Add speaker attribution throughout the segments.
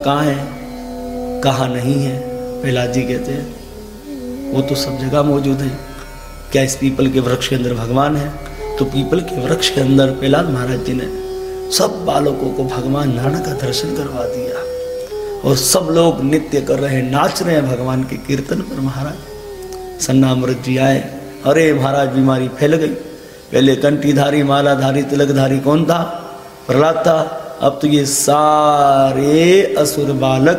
Speaker 1: कहाँ है? कहाँ नहीं है? प्रहलाद जी कहते हैं, वो तो सब जगह मौजूद है। क्या इस पीपल के वृक्ष के अंदर भगवान है? तो पीपल के वृक्ष के अंदर प्रहलाद महाराज जी ने सब बालकों को भगवान नारायण का दर्शन करवा दिया। और सब लोग नृत्य कर रहे हैं, नाच रहे हैं भगवान के कीर्तन पर महाराज। सन्नामृत जी आए, अरे महाराज बीमारी फैल गई। पहले कंठीधारी, मालाधारी, तिलकधारी कौन था? प्रहलाद था। अब तो ये सारे असुर बालक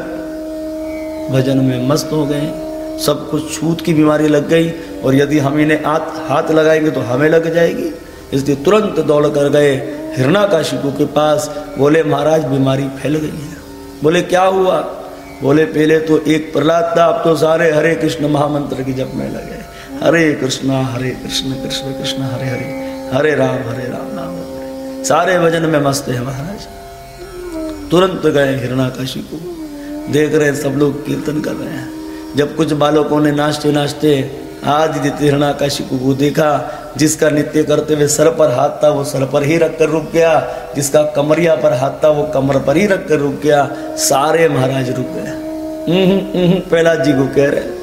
Speaker 1: भजन में मस्त हो गए सब कुछ छूत की बीमारी लग गई और यदि हम इन्हें हाथ हाथ लगाएँगे तो हमें लग जाएगी। इसलिए तुरंत दौड़ कर गए हिरणा हिरणाकाशिपु के पास। बोले, महाराज, बीमारी फैल गई है। बोले, क्या हुआ? बोले, पहले तो एक प्रहलाद था, अब तो सारे हरे कृष्ण महामंत्र की जप में लगे हरे कृष्णा, हरे कृष्ण कृष्ण कृष्ण, हरे हरे हरे राम हरे राम राम सारे भजन में मस्त है, महाराज। तुरंत गए हिरणाकाशी को। देख रहे सब लोग कीर्तन कर रहे हैं। जब कुछ बालकों ने नाचते नाचते आज दिते हिरणाकाशी को देखा, जिसका नित्य करते हुए सर पर हाथ था, वो सर पर ही रखकर रुक गया। जिसका कमरिया पर हाथ था, वो कमर पर ही रखकर रुक गया। सारे महाराज रुक गए। प्रहलाद जी को कह रहे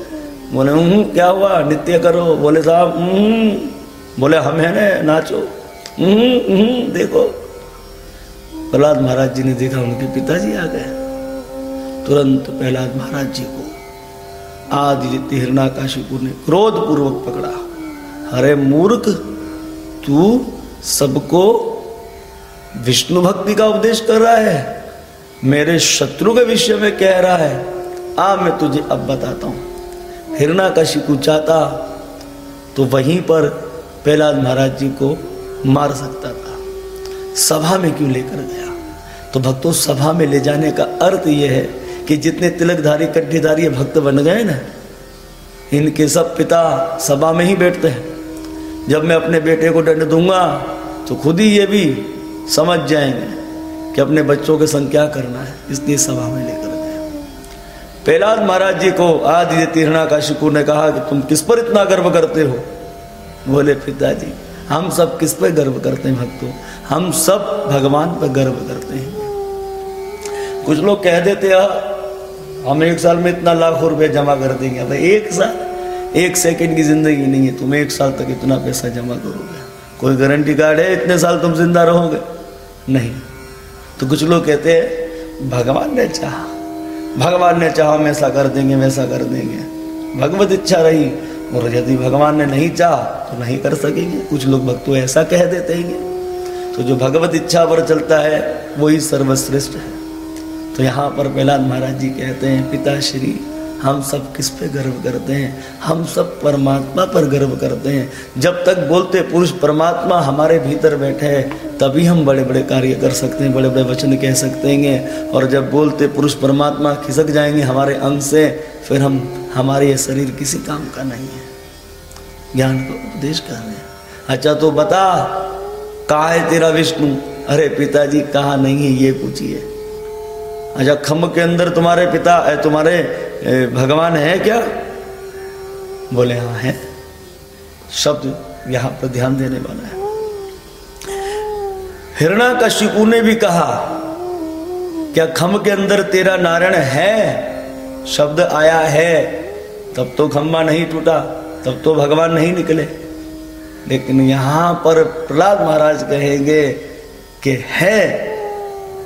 Speaker 1: बोले हम्म क्या हुआ? नित्य करो। बोले, साहब बोले, हम है ना, नाचो। देखो। प्रहलाद महाराज जी ने देखा, उनके पिताजी आ गए। तुरंत प्रहलाद महाराज जी को आदि हिरणाकाशिपु ने क्रोध पूर्वक पकड़ा। अरे मूर्ख, तू सबको विष्णु भक्ति का उपदेश कर रहा है, मेरे शत्रु के विषय में कह रहा है। आ, मैं तुझे अब बताता हूँ। हिरणाकशिपु चाहता तो वहीं पर प्रहलाद महाराज जी को मार सकता था। सभा में क्यों लेकर गया? तो भक्तों, सभा में ले जाने का अर्थ यह है कि जितने तिलकधारी कट्ठीधारी भक्त बन गए ना, इनके सब पिता सभा में ही बैठते हैं। जब मैं अपने बेटे को दंड दूँगा तो खुद ही ये भी समझ जाएँगे कि अपने बच्चों के संग क्या करना है, इसलिए सभा में लेकर गए। प्रहलाद महाराज जी को आदि तीर्णा का शिकू ने कहा कि तुम किस पर इतना गर्व करते हो? बोले, पिताजी हम सब किस पर गर्व करते हैं भक्तों? हम सब भगवान पर गर्व करते हैं। कुछ लोग कह देते, हैं, हम एक साल में इतना लाखों रुपए जमा कर देंगे। भाई एक साल? एक सेकंड की ज़िंदगी नहीं है। तुम एक साल तक इतना पैसा जमा करोगे। कोई गारंटी कार्ड है? इतने साल तुम ज़िंदा रहोगे? नहीं। तो कुछ लोग कहते हैं, भगवान ने चाहा। भगवान ने चाहा, हम ऐसा कर देंगे, वैसा कर देंगे। भगवत इच्छा रही। और यदि भगवान ने नहीं चाहा तो नहीं कर सकेंगे। कुछ लोग भक्तों ऐसा कह देते हैं तो जो भगवत इच्छा पर चलता है, वही सर्वश्रेष्ठ है। तो यहाँ पर प्रहलाद महाराज जी कहते हैं पिता श्री हम सब किस पे गर्व करते हैं? हम सब परमात्मा पर गर्व करते हैं। जब तक बोलते पुरुष परमात्मा हमारे भीतर बैठे हैं तभी हम बड़े बड़े कार्य कर सकते हैं बड़े बड़े वचन कह सकते हैं। और जब बोलते पुरुष परमात्मा खिसक जाएँगे हमारे अंग से फिर हम, हमारे ये शरीर किसी काम का नहीं है। ज्ञान को उपदेश कर रहे हैं। अच्छा तो बता, कहा है तेरा विष्णु? अरे, पिताजी, कहा नहीं है, ये पूछिए। अच्छा खम्भ के अंदर तुम्हारे पिता तुम्हारे भगवान है क्या? बोले हाँ है। शब्द यहाँ पर ध्यान देने वाला है। हिरणा कश्यपु ने भी कहा, क्या खम्भ के अंदर तेरा नारायण है? शब्द आया है, तब तो खम्बा नहीं टूटा, तब तो भगवान नहीं निकले। लेकिन यहाँ पर प्रहलाद महाराज कहेंगे कि है,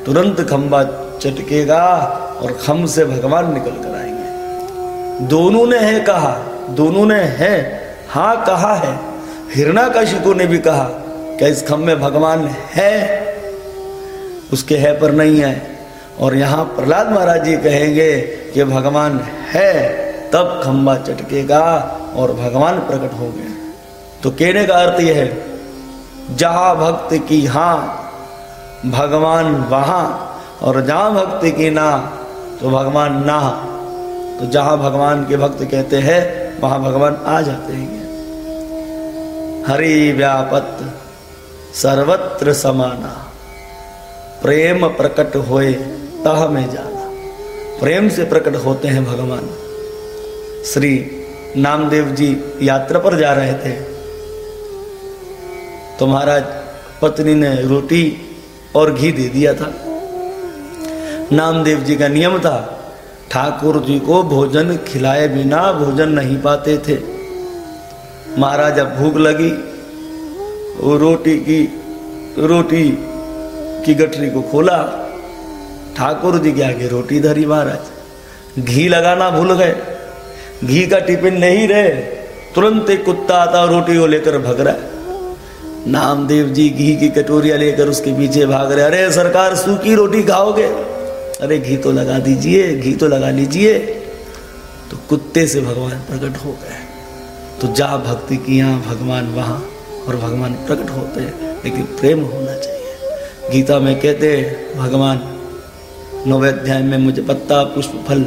Speaker 1: तुरंत खंबा चटकेगा और खम से भगवान निकल कर आएँगे। दोनों ने है कहा, दोनों ने है हाँ कहा है। हिरणा कशिको ने भी कहा, क्या इस खम में भगवान है? उसके है पर नहीं है। और यहाँ प्रहलाद महाराज जी कहेंगे कि भगवान है, तब खंबा चटकेगा और भगवान प्रकट हो गए। तो कहने का अर्थ यह है, जहाँ भक्त की हाँ, भगवान वहाँ, और जहाँ भक्ति की ना तो भगवान ना। तो जहाँ भगवान के भक्त कहते हैं, वहाँ भगवान आ जाते हैं। हरि व्यापत, सर्वत्र समाना, प्रेम प्रकट होए, तह में जाना प्रेम से प्रकट होते हैं भगवान। श्री नामदेव जी यात्रा पर जा रहे थे। तो महाराज पत्नी ने रोटी और घी दे दिया था। नामदेव जी का नियम था, ठाकुर जी को भोजन खिलाए बिना भोजन नहीं पाते थे। महाराज अब भूख लगी वो रोटी की रोटी की गठरी को खोला ठाकुर जी के आगे रोटी धरी महाराज। घी लगाना भूल गए। घी का टिफ़िन नहीं रहे, तुरंत एक कुत्ता आता रोटी को लेकर भग रहा है। नामदेव जी घी की कटोरिया लेकर उसके पीछे भाग रहे अरे, सरकार, सूखी रोटी खाओगे? अरे, घी तो लगा दीजिए, घी तो लगा लीजिए। तो कुत्ते से भगवान प्रकट हो गए। तो जा भक्ति की यहाँ भगवान वहाँ और भगवान प्रकट होते हैं। लेकिन प्रेम होना चाहिए। गीता में कहते हैं, भगवान नौवे अध्याय में मुझे पत्ता, पुष्प, फल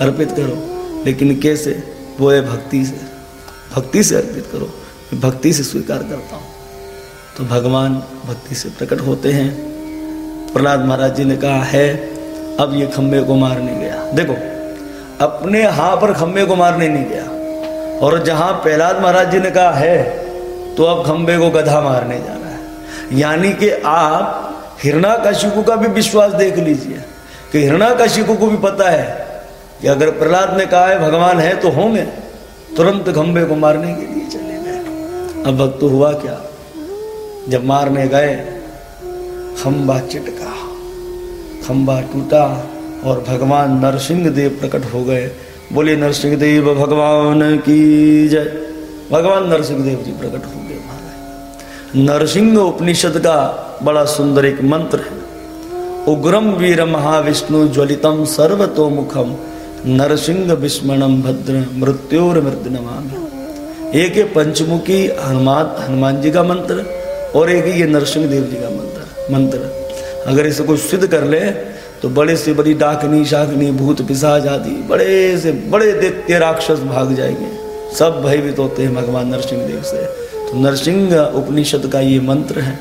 Speaker 1: अर्पित करो, लेकिन कैसे वो है भक्ति से। भक्ति से अर्पित करो। मैं भक्ति से स्वीकार करता हूँ। तो भगवान भक्ति से प्रकट होते हैं। प्रहलाद महाराज जी ने कहा, है, अब ये खंभे को मारने गया। देखो, अपने हाँ पर खम्बे को मारने नहीं गया। और जहाँ प्रहलाद महाराज जी ने कहा, है तो अब खम्बे को गधा मारने जा रहा है। यानी कि आप हिरणा कशिकु का भी विश्वास देख लीजिए। कि हिरणा कशिकु को भी पता है कि अगर प्रहलाद ने कहा है, भगवान है तो होंगे, तुरंत खम्बे को मारने के लिए चले गए। अब भक्त तो हुआ क्या? जब मारने गए खम्बा चिटका खम्बा टूटा और भगवान नरसिंह देव प्रकट हो गए। बोले नरसिंह देव भगवान की जय। भगवान नरसिंह देव जी प्रकट हो गए नरसिंह उपनिषद का बड़ा सुंदर एक मंत्र है। उग्रम वीर महाविष्णु ज्वलितम सर्वतोमुखम नरसिंह विस्मरणम भद्र मृत्योर मृत्यु नमामि एक पंचमुखी हनुमान हनुमान जी का मंत्र और एक ये नरसिंह देव जी का मंत्र मंत्र। अगर इसे कोई सिद्ध कर ले तो बड़े से बड़ी डाकनी, शाकनी, भूत पिशाच आदि, बड़े से बड़े दैत्य राक्षस भाग जाएँगे। सब भयभीत होते हैं भगवान नरसिंह देव से। तो नरसिंह उपनिषद का ये मंत्र है।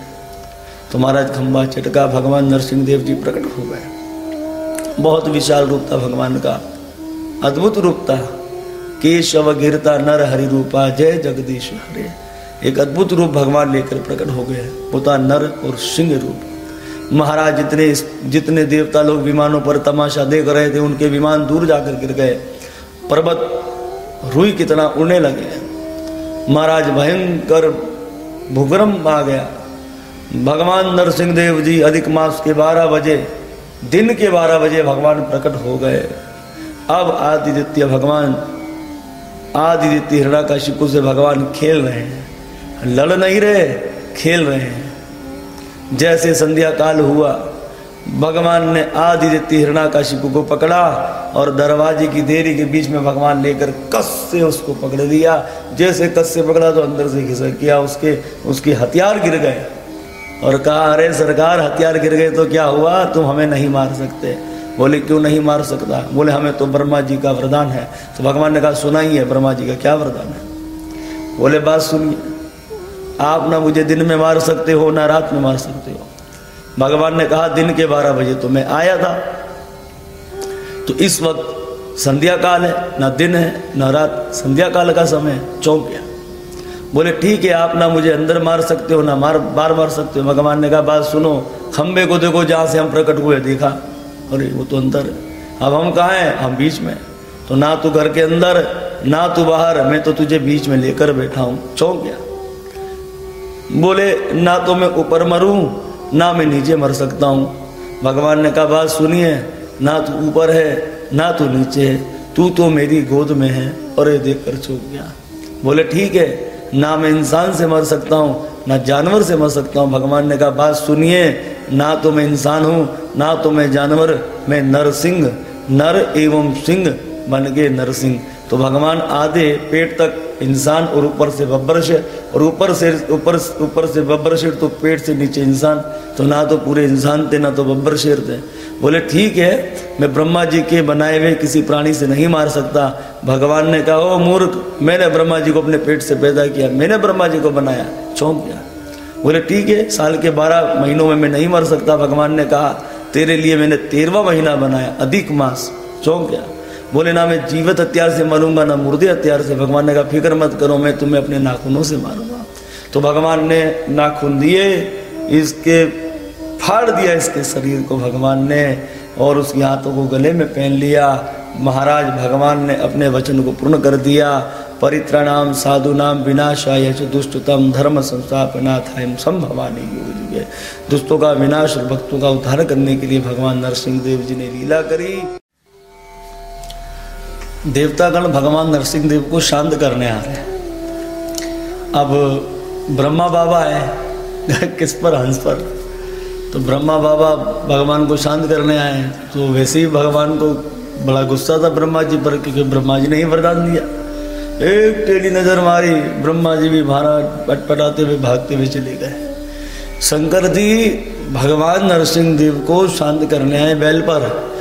Speaker 1: तो महाराज खम्बा चटका भगवान नरसिंह देव जी प्रकट हो गए। बहुत विशाल रूप था भगवान का, अद्भुत रूप था। केशव, गिरता, नर, हरि रूपा, जय जगदीश, हरे। एक अद्भुत रूप भगवान लेकर प्रकट हो गए होता नर और सिंह रूप। महाराज जितने जितने देवता लोग विमानों पर तमाशा देख रहे थे, उनके विमान दूर जाकर गिर गए। पर्वत रुई कितना उड़ने लगे। महाराज भयंकर भूगरम आ गया। भगवान नरसिंह देव जी अधिक मास के बारह बजे, दिन के बारह बजे भगवान प्रकट हो गए। अब आदित्य भगवान, आदित्य हिरणा का शिकु से भगवान खेल रहे हैं। लड़ नहीं रहे, खेल रहे हैं। जैसे संध्या काल हुआ, भगवान ने आदि का हिरणाकाशिपु को पकड़ा और दरवाजे की देरी के बीच में भगवान लेकर कस से उसको पकड़ दिया। जैसे कस से पकड़ा तो अंदर से घिसक किया, उसके उसके हथियार गिर गए। और कहा, अरे सरकार, हथियार गिर गए तो क्या हुआ? तुम हमें नहीं मार सकते. बोले, क्यों नहीं मार सकता? बोले, हमें तो ब्रह्मा जी का वरदान है। तो भगवान ने कहा, सुना ही है, ब्रह्मा जी का क्या वरदान है? बोले, बात सुनिए, आप ना मुझे दिन में मार सकते हो, ना रात में मार सकते हो। भगवान ने कहा, दिन के बारह बजे तो मैं आया था। तो इस वक्त संध्या काल है, ना दिन है, ना रात। संध्या काल का समय चौंक गया। बोले, ठीक है, आप ना मुझे अंदर मार सकते हो, ना मार, बार मार सकते हो। भगवान ने कहा, बात सुनो खम्बे को देखो, जहाँ से हम प्रकट हुए, देखा। अरे, वो तो अंदर अब हम कहाँ हैं? हम बीच में तो ना तू घर के अंदर, ना तू बाहर, मैं तो तुझे बीच में लेकर बैठा हूँ। चौंक गया। बोले, ना तो मैं ऊपर मरूं, ना मैं नीचे मर सकता हूँ। भगवान ने कहा, बात सुनिए, ना तू ऊपर है, ना तू नीचे है, तू तो मेरी गोद में है। और ये देख कर चूक गया। बोले, ठीक है ना मैं इंसान से मर सकता हूँ, ना जानवर से मर सकता हूँ। भगवान ने कहा, बात सुनिए, ना तो मैं इंसान हूँ, ना तो मैं जानवर, मैं नरसिंह, नर एवं सिंह बन गए नरसिंह। तो भगवान आधे पेट तक इंसान और ऊपर से बब्बर से और ऊपर से, ऊपर ऊपर से बब्बर शेर तो पेट से नीचे इंसान तो ना तो पूरे इंसान थे, ना तो बब्बर शेर थे। बोले, ठीक है, मैं ब्रह्मा जी के बनाए हुए किसी प्राणी से नहीं मार सकता। भगवान ने कहा, ओ मूर्ख, मैंने ब्रह्मा जी को अपने पेट से पैदा किया, मैंने ब्रह्मा जी को बनाया, चौंक गया। बोले, ठीक है, साल के बारह महीनों में मैं नहीं मर सकता। भगवान ने कहा, तेरे लिए मैंने तेरहवा महीना बनाया, अधिक मास। चौंक गया। बोले, ना मैं जीवित हथियार से मारूँगा, ना मुर्दे हथियार से। भगवान ने कहा, फ़िक्र मत करो, मैं तुम्हें अपने नाखूनों से मारूँगा। तो भगवान ने नाखून दिए, इसके फाड़ दिया इसके शरीर को भगवान ने, और उसके हाथों को गले में पहन लिया। महाराज, भगवान ने अपने वचन को पूर्ण कर दिया। परित्राणाम साधु नाम, विनाशाय दुष्टतम धर्म संस्थापनाथाय संभवानी युगे दुष्टों का विनाश और भक्तों का उद्धार करने के लिए भगवान नरसिंह देव जी ने लीला करी। देवतागण भगवान नरसिंह देव को शांत करने आ रहे हैं। अब ब्रह्मा बाबा है, किस पर, हंस पर? तो ब्रह्मा बाबा भगवान को शांत करने आए तो वैसे ही भगवान को बड़ा गुस्सा था ब्रह्मा जी पर, क्योंकि ब्रह्मा जी ने ही वरदान दिया। एक टेढ़ी नज़र मारी ब्रह्मा जी भी महाराज पटपटाते हुए भागते हुए चले गए। शंकर जी, भगवान नरसिंह देव को शांत करने आए, बैल पर।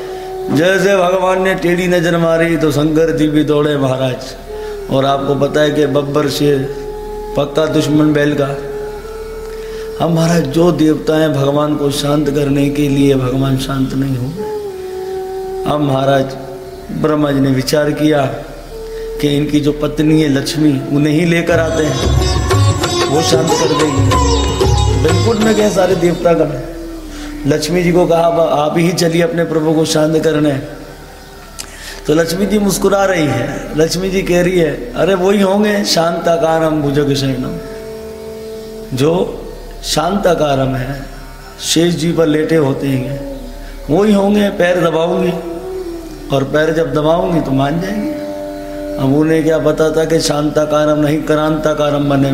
Speaker 1: जैसे भगवान ने टेढ़ी नज़र मारी तो शंकर जी भी दौड़े महाराज। और आपको पता है कि बब्बर से पक्का दुश्मन बैल का। हम महाराज जो देवता हैं भगवान को शांत करने के लिए भगवान शांत नहीं हो। अब महाराज ब्रह्मा जी ने विचार किया कि इनकी जो पत्नी है लक्ष्मी, उन्हें ही लेकर आते हैं। वो शांत कर देगी। बिल्कुल में गए सारे देवता गण। लक्ष्मी जी को कहा आप ही चलिए अपने प्रभु को शांत करने। तो लक्ष्मी जी मुस्कुरा रही है। लक्ष्मी जी कह रही है, अरे वही होंगे शांताकारम भुजग शयनम। जो शांताकारम है, शेष जी पर लेटे होते हैं। वही होंगे, पैर दबाऊँगी, और पैर जब दबाऊँगी तो मान जाएँगे। अब उन्हें क्या पता था कि शांताकारम नहीं क्रांताकारम बने